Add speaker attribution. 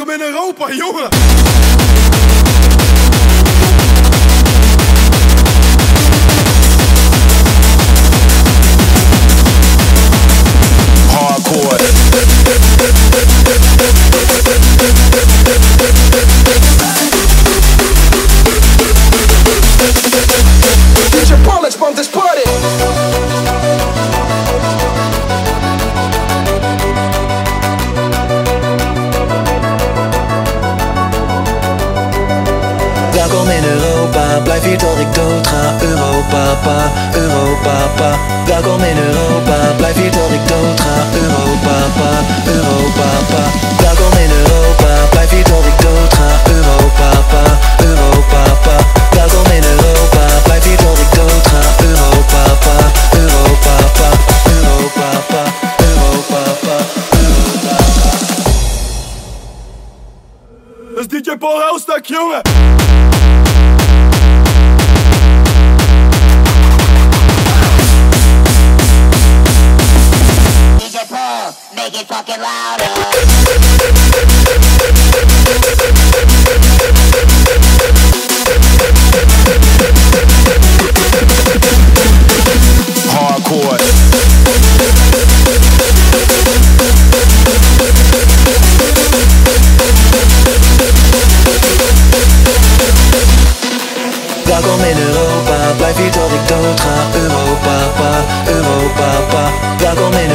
Speaker 1: in Europa, jongen.
Speaker 2: Hardcore.
Speaker 3: DJ Polish, bump this party.
Speaker 4: Blijf hier tot ik dood ga. Europa, pa, Europa, pa. Welkom in Europa, blijf hier tot ik dood ga. Europa, pa, Europa, pa. Welkom in Europa, blijf hier tot ik dood ga. Europa, pa, Europa, pa. Welkom in Europa, blijf hier tot ik dood ga. Europa, pa, Europa, pa. Europa, pa, Europa, pa.
Speaker 1: Dat is DJ Paul it fucking
Speaker 5: louder. In Europa, blijf. Europa, pa, Europa, pa. Welkom in